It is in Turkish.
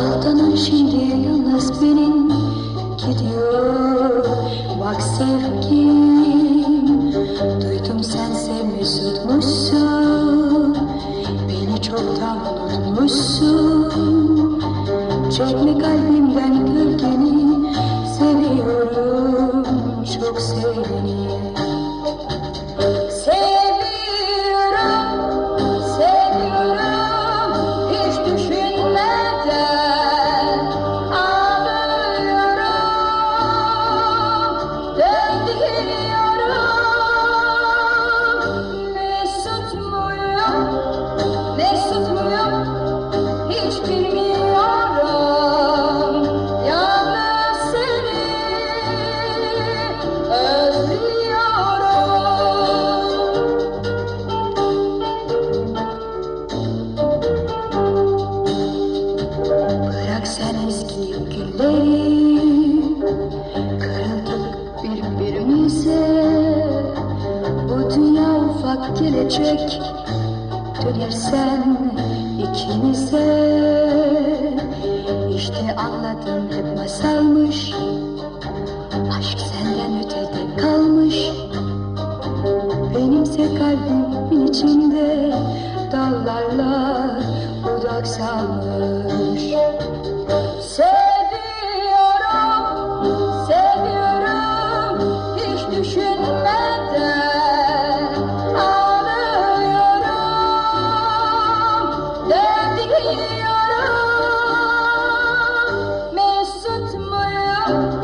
Aldanan şimdi yalnız benim gidiyor. Bak sevgim Duydum sense mesutmuşsun Beni çoktan unutmuşsun. Çekme kalbimden ufak gelecek Dönersen ikimize. İşte anladım hep masalmış Aşk senden ötede kalmış. Benimse kalbimin içinde dallarla budak salmış Bilmiyorum mesut muyum?